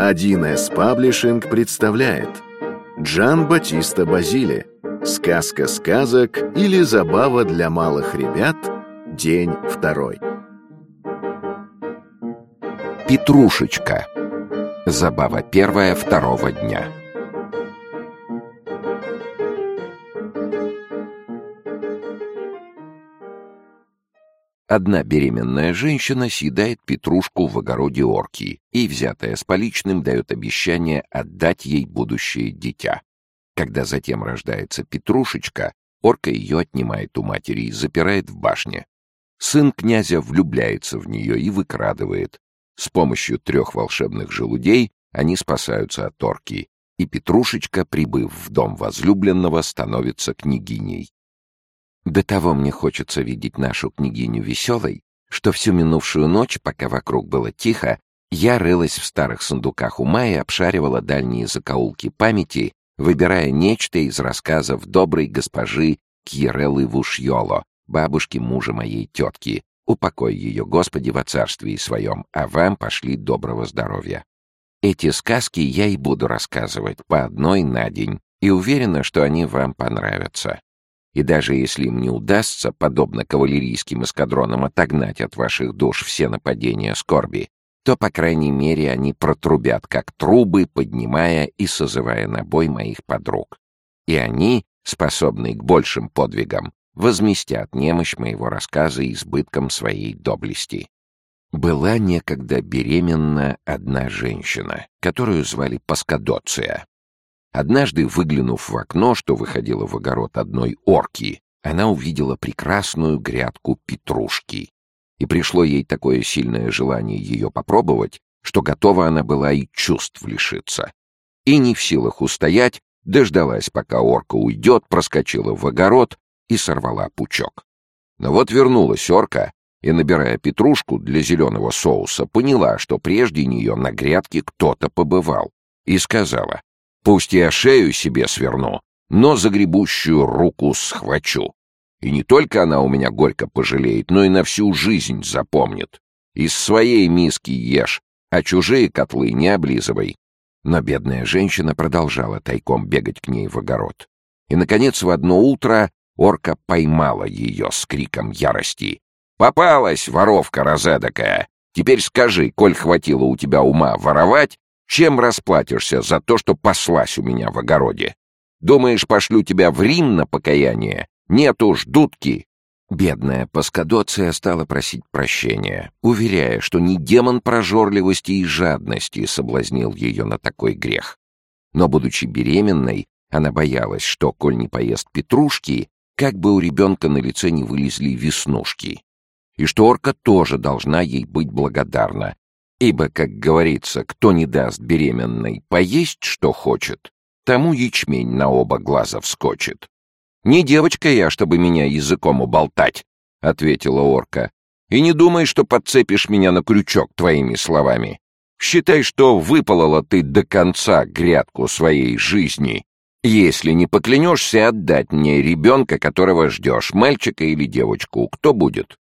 1С Паблишинг представляет Джан Батиста Базили. Сказка сказок или забава для малых ребят. День второй. Петрушечка. Забава первая второго дня Одна беременная женщина съедает петрушку в огороде орки и, взятая с поличным, дает обещание отдать ей будущее дитя. Когда затем рождается петрушечка, орка ее отнимает у матери и запирает в башне. Сын князя влюбляется в нее и выкрадывает. С помощью трех волшебных желудей они спасаются от орки, и петрушечка, прибыв в дом возлюбленного, становится княгиней. До того мне хочется видеть нашу княгиню веселой, что всю минувшую ночь, пока вокруг было тихо, я рылась в старых сундуках ума и обшаривала дальние закоулки памяти, выбирая нечто из рассказов доброй госпожи Кьереллы Вушьоло, бабушки мужа моей тетки. Упокой ее, Господи, во царстве своем, а вам пошли доброго здоровья. Эти сказки я и буду рассказывать по одной на день, и уверена, что они вам понравятся. И даже если им не удастся, подобно кавалерийским эскадронам, отогнать от ваших душ все нападения скорби, то, по крайней мере, они протрубят, как трубы, поднимая и созывая на бой моих подруг. И они, способные к большим подвигам, возместят немощь моего рассказа избытком своей доблести. Была некогда беременна одна женщина, которую звали Паскадоция. Однажды, выглянув в окно, что выходило в огород одной орки, она увидела прекрасную грядку петрушки. И пришло ей такое сильное желание ее попробовать, что готова она была и чувств лишиться. И не в силах устоять, дождалась, пока орка уйдет, проскочила в огород и сорвала пучок. Но вот вернулась орка и, набирая петрушку для зеленого соуса, поняла, что прежде нее на грядке кто-то побывал, и сказала, Пусть я шею себе сверну, но загребущую руку схвачу. И не только она у меня горько пожалеет, но и на всю жизнь запомнит. Из своей миски ешь, а чужие котлы не облизывай. Но бедная женщина продолжала тайком бегать к ней в огород. И, наконец, в одно утро орка поймала ее с криком ярости. «Попалась, воровка розедокая! Теперь скажи, коль хватило у тебя ума воровать, чем расплатишься за то, что паслась у меня в огороде? Думаешь, пошлю тебя в Рим на покаяние? Нет уж, дудки!» Бедная Паскадоция стала просить прощения, уверяя, что не демон прожорливости и жадности соблазнил ее на такой грех. Но, будучи беременной, она боялась, что, коль не поест петрушки, как бы у ребенка на лице не вылезли веснушки. И что орка тоже должна ей быть благодарна, Ибо, как говорится, кто не даст беременной поесть, что хочет, тому ячмень на оба глаза вскочит. «Не девочка я, чтобы меня языком уболтать», — ответила орка. «И не думай, что подцепишь меня на крючок твоими словами. Считай, что выполола ты до конца грядку своей жизни, если не поклянешься отдать мне ребенка, которого ждешь, мальчика или девочку, кто будет?»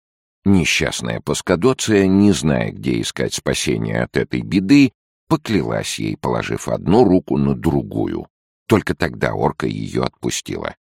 Несчастная Паскадоция, не зная, где искать спасения от этой беды, поклялась ей, положив одну руку на другую. Только тогда орка ее отпустила.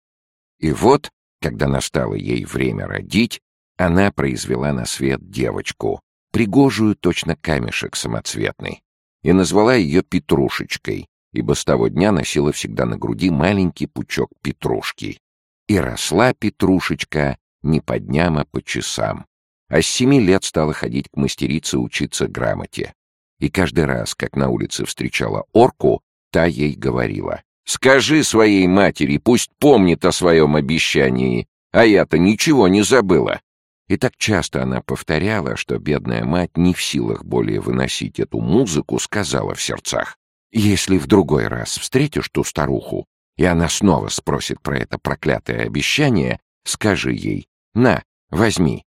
И вот, когда настало ей время родить, она произвела на свет девочку, пригожую точно камешек самоцветный, и назвала ее Петрушечкой, ибо с того дня носила всегда на груди маленький пучок петрушки. И росла Петрушечка не по дням, а по часам а с семи лет стала ходить к мастерице учиться грамоте. И каждый раз, как на улице встречала орку, та ей говорила, «Скажи своей матери, пусть помнит о своем обещании, а я-то ничего не забыла». И так часто она повторяла, что бедная мать не в силах более выносить эту музыку, сказала в сердцах, «Если в другой раз встретишь ту старуху, и она снова спросит про это проклятое обещание, скажи ей, «На, возьми,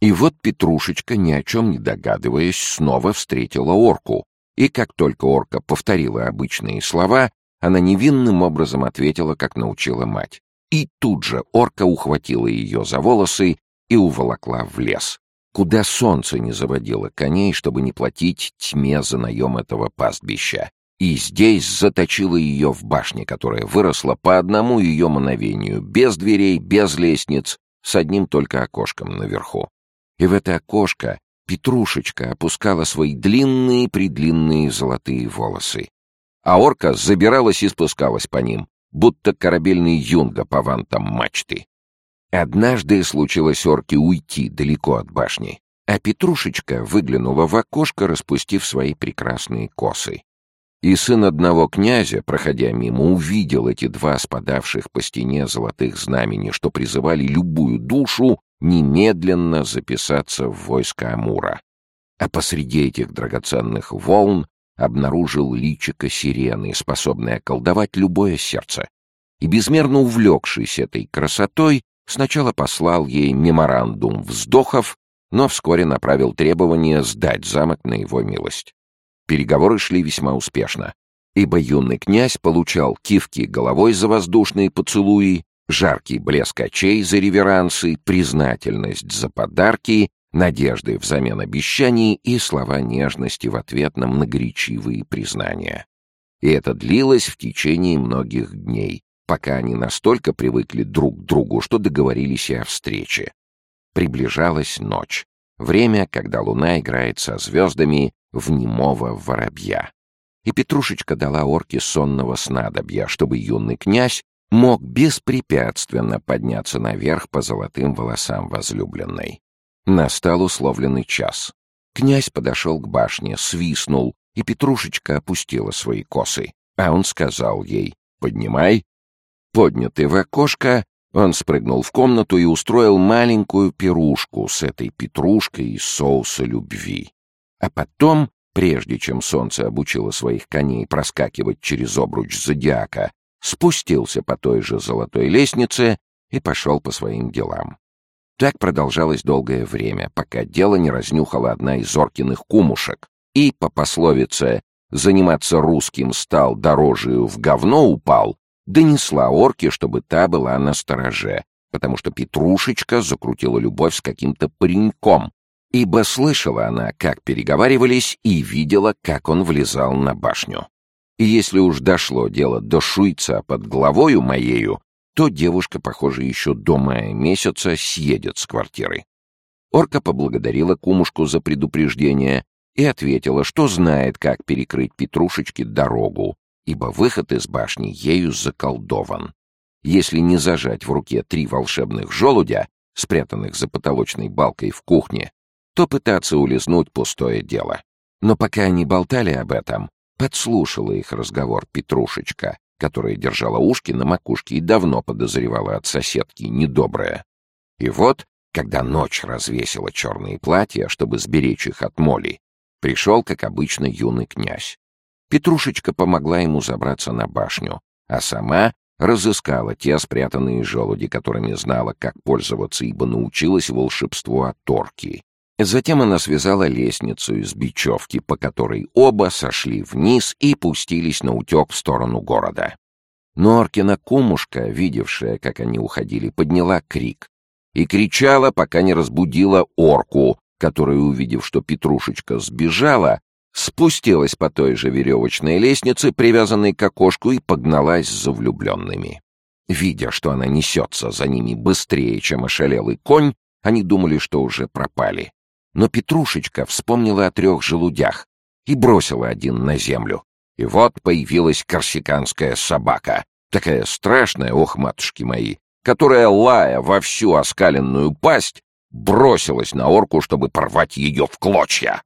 и вот Петрушечка, ни о чем не догадываясь, снова встретила орку. И как только орка повторила обычные слова, она невинным образом ответила, как научила мать. И тут же орка ухватила ее за волосы и уволокла в лес. куда солнце не заводило коней, чтобы не платить тьме за наем этого пастбища, и здесь заточила ее в башне, которая выросла по одному ее мановению, без дверей, без лестниц, с одним только окошком наверху. И в это окошко Петрушечка опускала свои длинные-предлинные золотые волосы. А орка забиралась и спускалась по ним, будто корабельный юнга по вантам мачты. Однажды случилось орке уйти далеко от башни, а Петрушечка выглянула в окошко, распустив свои прекрасные косы. И сын одного князя, проходя мимо, увидел эти два спадавших по стене золотых знамени, что призывали любую душу немедленно записаться в войско Амура. А посреди этих драгоценных волн обнаружил личико сирены, способное колдовать любое сердце. И безмерно увлекшись этой красотой, сначала послал ей меморандум вздохов, но вскоре направил требование сдать замок на его милость. Переговоры шли весьма успешно, ибо юный князь получал кивки головой за воздушные поцелуи, жаркий блеск очей за реверансы, признательность за подарки, надежды взамен обещаний и слова нежности в ответ на многоречивые признания. И это длилось в течение многих дней, пока они настолько привыкли друг к другу, что договорились и о встрече. Приближалась ночь, время, когда луна играет со звездами в немого воробья. И Петрушечка дала орке сонного снадобья, чтобы юный князь мог беспрепятственно подняться наверх по золотым волосам возлюбленной. Настал условленный час. Князь подошел к башне, свистнул, и Петрушечка опустила свои косы. А он сказал ей «Поднимай». Поднятый в окошко, он спрыгнул в комнату и устроил маленькую пирушку с этой петрушкой из соуса любви. А потом, прежде чем солнце обучило своих коней проскакивать через обруч зодиака, спустился по той же золотой лестнице и пошел по своим делам. Так продолжалось долгое время, пока дело не разнюхала одна из Оркиных кумушек, и, по пословице «заниматься русским стал, дорожию в говно упал», донесла Орке, чтобы та была на стороже, потому что Петрушечка закрутила любовь с каким-то пареньком, ибо слышала она, как переговаривались, и видела, как он влезал на башню. И если уж дошло дело до шуйца под главою моею, то девушка, похоже, еще до мая месяца съедет с квартиры. Орка поблагодарила кумушку за предупреждение и ответила, что знает, как перекрыть Петрушечке дорогу, ибо выход из башни ею заколдован. Если не зажать в руке три волшебных желудя, спрятанных за потолочной балкой в кухне, то пытаться улизнуть — пустое дело. Но пока они болтали об этом, подслушала их разговор Петрушечка, которая держала ушки на макушке и давно подозревала от соседки недоброе. И вот, когда ночь развесила черные платья, чтобы сберечь их от моли, пришел, как обычно, юный князь. Петрушечка помогла ему забраться на башню, а сама разыскала те спрятанные желуди, которыми знала, как пользоваться, ибо научилась волшебству от торки. Затем она связала лестницу из бечевки, по которой оба сошли вниз и пустились на утек в сторону города. Но Оркина кумушка, видевшая, как они уходили, подняла крик и кричала, пока не разбудила орку, которая, увидев, что Петрушечка сбежала, спустилась по той же веревочной лестнице, привязанной к окошку, и погналась за влюбленными. Видя, что она несется за ними быстрее, чем ошалелый конь, они думали, что уже пропали. Но Петрушечка вспомнила о трех желудях и бросила один на землю. И вот появилась корсиканская собака, такая страшная, ох, матушки мои, которая, лая во всю оскаленную пасть, бросилась на орку, чтобы порвать ее в клочья.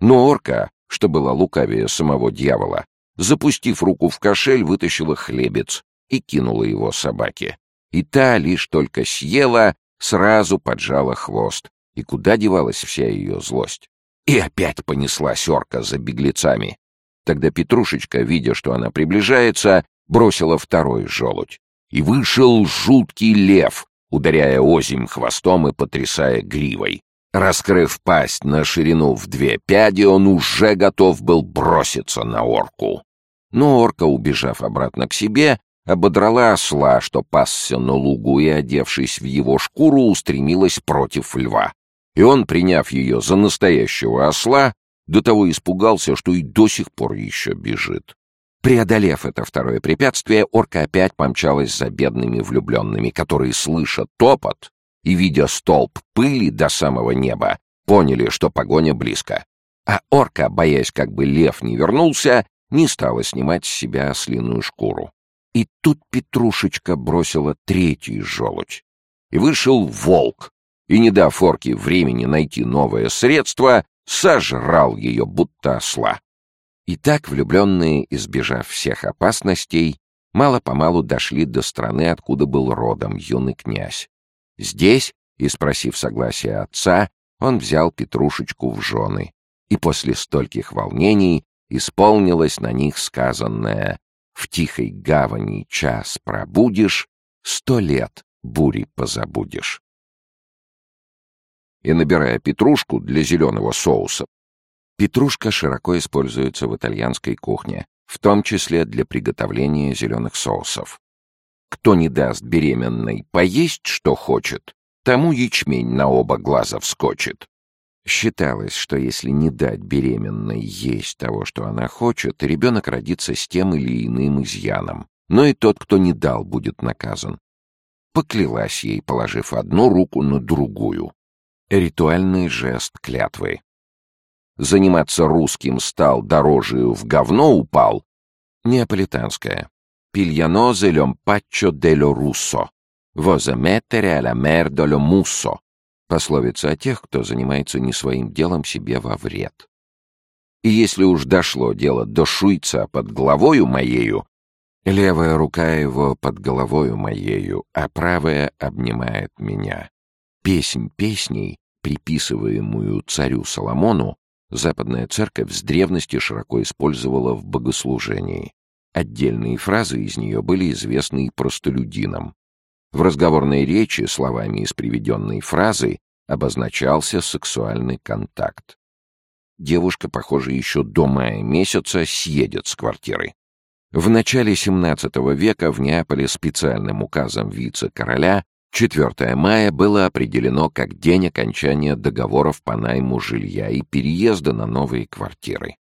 Но орка, что была лукавее самого дьявола, запустив руку в кошель, вытащила хлебец и кинула его собаке. И та лишь только съела, сразу поджала хвост, и куда девалась вся ее злость? И опять понеслась орка за беглецами. Тогда Петрушечка, видя, что она приближается, бросила второй желудь. И вышел жуткий лев, ударяя озимь хвостом и потрясая гривой. Раскрыв пасть на ширину в две пяди, он уже готов был броситься на орку. Но орка, убежав обратно к себе, ободрала осла, что пасся на лугу, и, одевшись в его шкуру, устремилась против льва. И он, приняв ее за настоящего осла, до того испугался, что и до сих пор еще бежит. Преодолев это второе препятствие, орка опять помчалась за бедными влюбленными, которые, слышат топот и, видя столб пыли до самого неба, поняли, что погоня близко. А орка, боясь, как бы лев не вернулся, не стала снимать с себя ослиную шкуру. И тут Петрушечка бросила третий желудь. И вышел волк, и, не дав орке времени найти новое средство, сожрал ее, будто осла. И так влюбленные, избежав всех опасностей, мало-помалу дошли до страны, откуда был родом юный князь. Здесь, и спросив согласия отца, он взял Петрушечку в жены, и после стольких волнений исполнилось на них сказанное «В тихой гавани час пробудешь, сто лет бури позабудешь». И набирая петрушку для зеленого соуса, петрушка широко используется в итальянской кухне, в том числе для приготовления зеленых соусов. Кто не даст беременной поесть, что хочет, тому ячмень на оба глаза вскочит. Считалось, что если не дать беременной есть того, что она хочет, ребенок родится с тем или иным изъяном. Но и тот, кто не дал, будет наказан. Поклялась ей, положив одну руку на другую. Ритуальный жест клятвы. Заниматься русским стал, дорожию в говно упал. Неаполитанская. Пильянозе лем паччо дело руссо. Воза меттере alla merda lo musso. Пословица о тех, кто занимается не своим делом себе во вред. И если уж дошло дело до шуйца под головою моею, левая рука его под головою моею, а правая обнимает меня. Песнь песней, приписываемую царю Соломону, западная церковь с древности широко использовала в богослужении. Отдельные фразы из нее были известны и простолюдинам. В разговорной речи словами из приведенной фразы обозначался сексуальный контакт. Девушка, похоже, еще до мая месяца съедет с квартиры. В начале XVII века в Неаполе специальным указом вице-короля 4 мая было определено как день окончания договоров по найму жилья и переезда на новые квартиры.